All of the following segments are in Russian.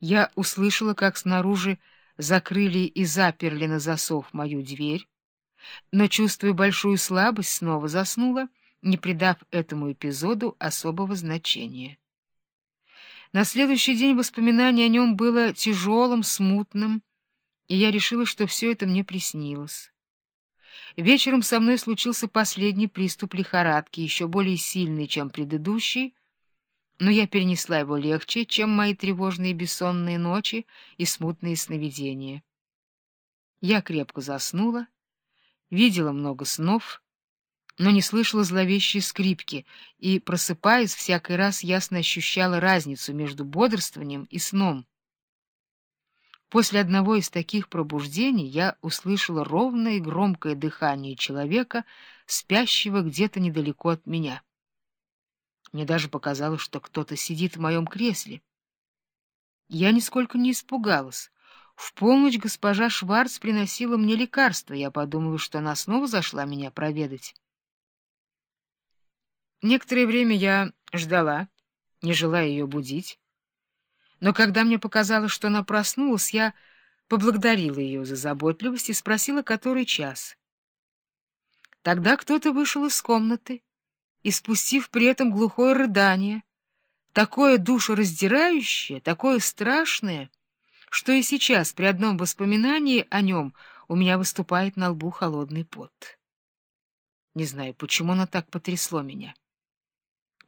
Я услышала, как снаружи закрыли и заперли на засов мою дверь, но, чувствуя большую слабость, снова заснула, не придав этому эпизоду особого значения. На следующий день воспоминание о нем было тяжелым, смутным, и я решила, что все это мне приснилось. Вечером со мной случился последний приступ лихорадки, еще более сильный, чем предыдущий, но я перенесла его легче, чем мои тревожные бессонные ночи и смутные сновидения. Я крепко заснула, видела много снов, но не слышала зловещей скрипки, и, просыпаясь, всякий раз ясно ощущала разницу между бодрствованием и сном. После одного из таких пробуждений я услышала ровное и громкое дыхание человека, спящего где-то недалеко от меня. Мне даже показалось, что кто-то сидит в моем кресле. Я нисколько не испугалась. В полночь госпожа Шварц приносила мне лекарства. Я подумала, что она снова зашла меня проведать. Некоторое время я ждала, не желая ее будить. Но когда мне показалось, что она проснулась, я поблагодарила ее за заботливость и спросила, который час. Тогда кто-то вышел из комнаты и, спустив при этом глухое рыдание, такое душераздирающее, такое страшное, что и сейчас при одном воспоминании о нем у меня выступает на лбу холодный пот. Не знаю, почему оно так потрясло меня.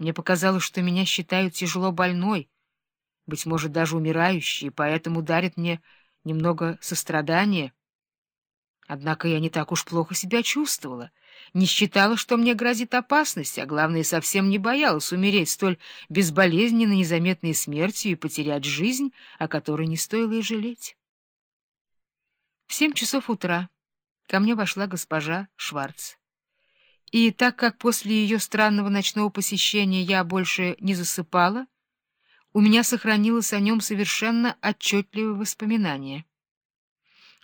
Мне показалось, что меня считают тяжело больной, быть может, даже умирающей, поэтому дарит мне немного сострадания. Однако я не так уж плохо себя чувствовала, не считала, что мне грозит опасность, а главное, совсем не боялась умереть столь безболезненно, незаметной смертью и потерять жизнь, о которой не стоило и жалеть. В семь часов утра ко мне вошла госпожа Шварц. И так как после ее странного ночного посещения я больше не засыпала, у меня сохранилось о нем совершенно отчетливое воспоминание.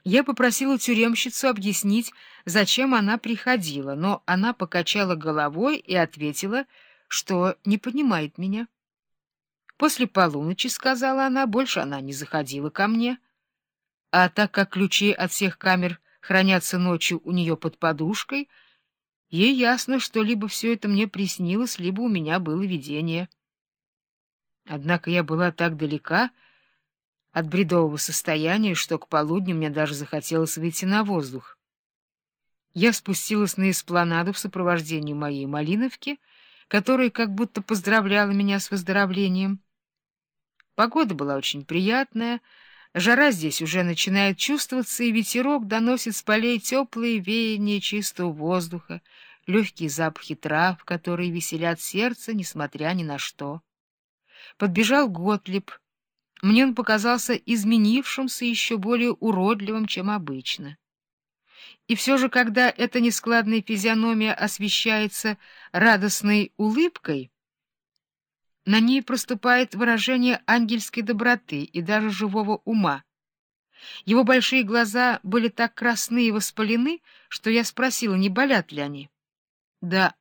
Я попросила тюремщицу объяснить, зачем она приходила, но она покачала головой и ответила, что не понимает меня. После полуночи, — сказала она, — больше она не заходила ко мне. А так как ключи от всех камер хранятся ночью у нее под подушкой, ей ясно, что либо все это мне приснилось, либо у меня было видение. Однако я была так далека, — от бредового состояния, что к полудню мне даже захотелось выйти на воздух. Я спустилась на эспланаду в сопровождении моей Малиновки, которая как будто поздравляла меня с выздоровлением. Погода была очень приятная, жара здесь уже начинает чувствоваться, и ветерок доносит с полей теплые веяния чистого воздуха, легкие запахи трав, которые веселят сердце, несмотря ни на что. Подбежал Готлиб — мне он показался изменившимся еще более уродливым, чем обычно. И все же, когда эта нескладная физиономия освещается радостной улыбкой, на ней проступает выражение ангельской доброты и даже живого ума. Его большие глаза были так красны и воспалены, что я спросила, не болят ли они. — Да,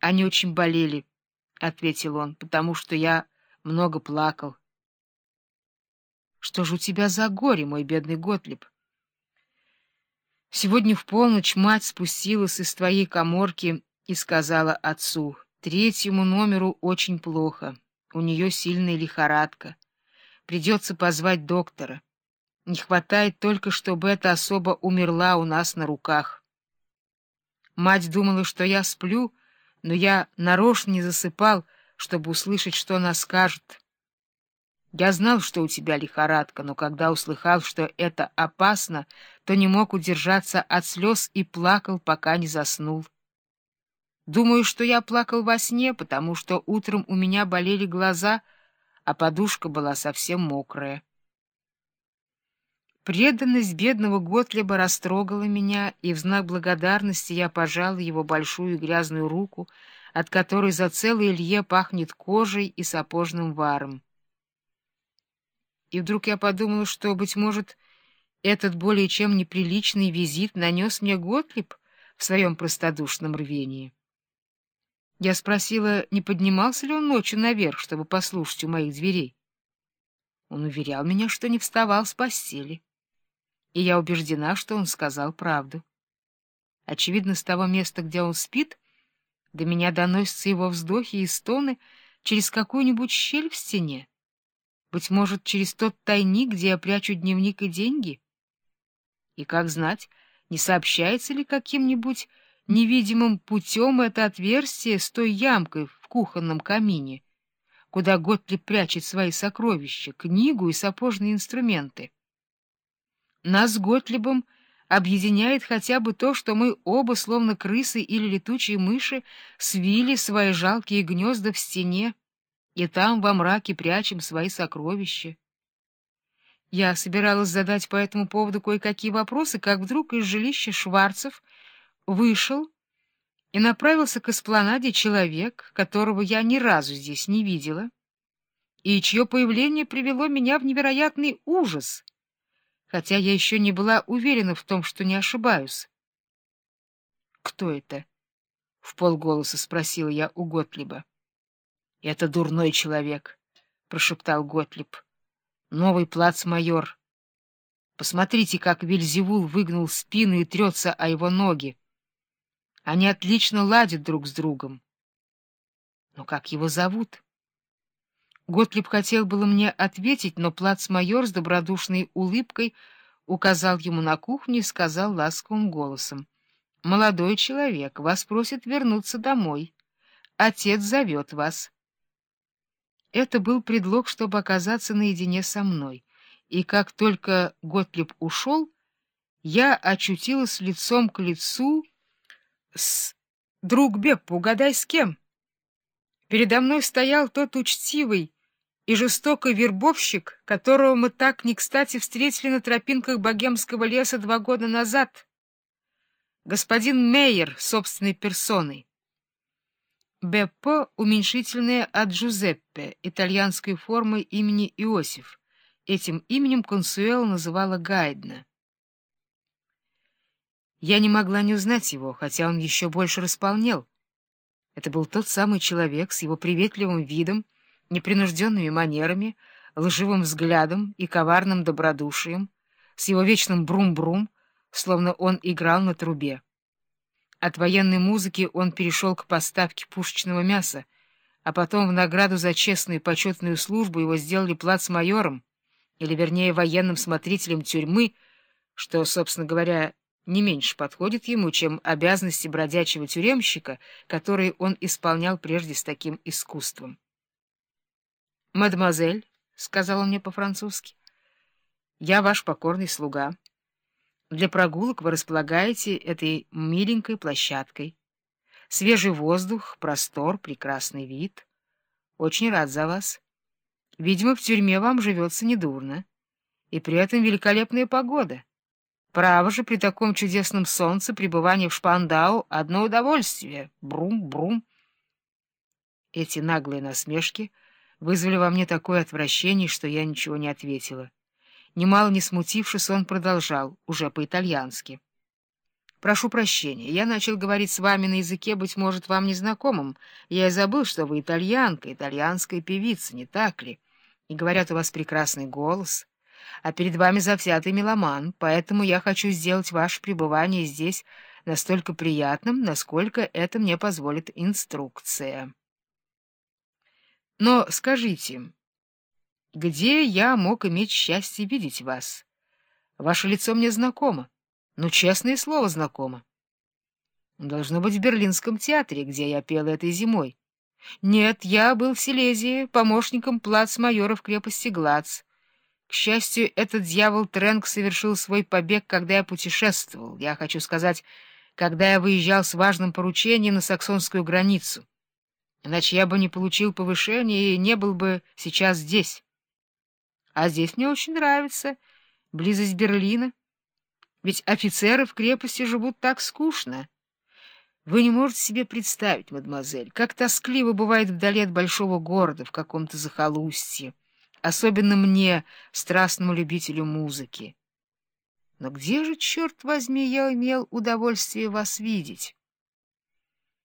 они очень болели, — ответил он, — потому что я много плакал. Что же у тебя за горе, мой бедный Готлиб? Сегодня в полночь мать спустилась из твоей коморки и сказала отцу, третьему номеру очень плохо, у нее сильная лихорадка, придется позвать доктора. Не хватает только, чтобы эта особа умерла у нас на руках. Мать думала, что я сплю, но я нарочно не засыпал, чтобы услышать, что она скажет. Я знал, что у тебя лихорадка, но когда услыхал, что это опасно, то не мог удержаться от слез и плакал, пока не заснул. Думаю, что я плакал во сне, потому что утром у меня болели глаза, а подушка была совсем мокрая. Преданность бедного Готлеба растрогала меня, и в знак благодарности я пожал его большую грязную руку, от которой за целое Илье пахнет кожей и сапожным варом. И вдруг я подумала, что, быть может, этот более чем неприличный визит нанес мне Готлиб в своем простодушном рвении. Я спросила, не поднимался ли он ночью наверх, чтобы послушать у моих дверей. Он уверял меня, что не вставал с постели. И я убеждена, что он сказал правду. Очевидно, с того места, где он спит, до меня доносятся его вздохи и стоны через какую-нибудь щель в стене. Быть может, через тот тайник, где я прячу дневник и деньги? И как знать, не сообщается ли каким-нибудь невидимым путем это отверстие с той ямкой в кухонном камине, куда Готлиб прячет свои сокровища, книгу и сапожные инструменты. Нас с Готлибом объединяет хотя бы то, что мы оба, словно крысы или летучие мыши, свили свои жалкие гнезда в стене, и там во мраке прячем свои сокровища. Я собиралась задать по этому поводу кое-какие вопросы, как вдруг из жилища Шварцев вышел и направился к эспланаде человек, которого я ни разу здесь не видела, и чье появление привело меня в невероятный ужас, хотя я еще не была уверена в том, что не ошибаюсь. — Кто это? — в полголоса спросила я у Готлиба. — Это дурной человек, — прошептал Готлиб. — Новый плацмайор. Посмотрите, как Вильзевул выгнул спину и трется о его ноги. Они отлично ладят друг с другом. Но как его зовут? Готлиб хотел было мне ответить, но плацмайор с добродушной улыбкой указал ему на кухню и сказал ласковым голосом. — Молодой человек, вас просит вернуться домой. Отец зовет вас. Это был предлог, чтобы оказаться наедине со мной, и как только Готлиб ушел, я очутилась лицом к лицу с... Друг Беппа, угадай, с кем? Передо мной стоял тот учтивый и жестокий вербовщик, которого мы так не кстати встретили на тропинках богемского леса два года назад. Господин Мейер собственной персоной. Беппо — уменьшительное от Джузеппе, итальянской формы имени Иосиф. Этим именем Консуэла называла Гайдна. Я не могла не узнать его, хотя он еще больше располнел. Это был тот самый человек с его приветливым видом, непринужденными манерами, лживым взглядом и коварным добродушием, с его вечным брум-брум, словно он играл на трубе. От военной музыки он перешел к поставке пушечного мяса, а потом в награду за честную и почетную службу его сделали плацмайором, или, вернее, военным смотрителем тюрьмы, что, собственно говоря, не меньше подходит ему, чем обязанности бродячего тюремщика, которые он исполнял прежде с таким искусством. «Мадемуазель», — сказал он мне по-французски, — «я ваш покорный слуга. Для прогулок вы располагаете этой миленькой площадкой. Свежий воздух, простор, прекрасный вид. Очень рад за вас. Видимо, в тюрьме вам живется недурно. И при этом великолепная погода». Право же, при таком чудесном солнце пребывание в Шпандау — одно удовольствие. Брум-брум. Эти наглые насмешки вызвали во мне такое отвращение, что я ничего не ответила. Немало не смутившись, он продолжал, уже по-итальянски. «Прошу прощения, я начал говорить с вами на языке, быть может, вам незнакомым. Я и забыл, что вы итальянка, итальянская певица, не так ли? И говорят, у вас прекрасный голос» а перед вами завзятый меломан, поэтому я хочу сделать ваше пребывание здесь настолько приятным, насколько это мне позволит инструкция. Но скажите, где я мог иметь счастье видеть вас? Ваше лицо мне знакомо, ну, честное слово, знакомо. Должно быть в Берлинском театре, где я пела этой зимой. Нет, я был в Силезии, помощником плацмайора в крепости Глац. К счастью, этот дьявол Трэнк совершил свой побег, когда я путешествовал. Я хочу сказать, когда я выезжал с важным поручением на саксонскую границу. Иначе я бы не получил повышения и не был бы сейчас здесь. А здесь мне очень нравится близость Берлина. Ведь офицеры в крепости живут так скучно. Вы не можете себе представить, мадемуазель, как тоскливо бывает вдали от большого города в каком-то захолустье особенно мне, страстному любителю музыки. Но где же, черт возьми, я имел удовольствие вас видеть?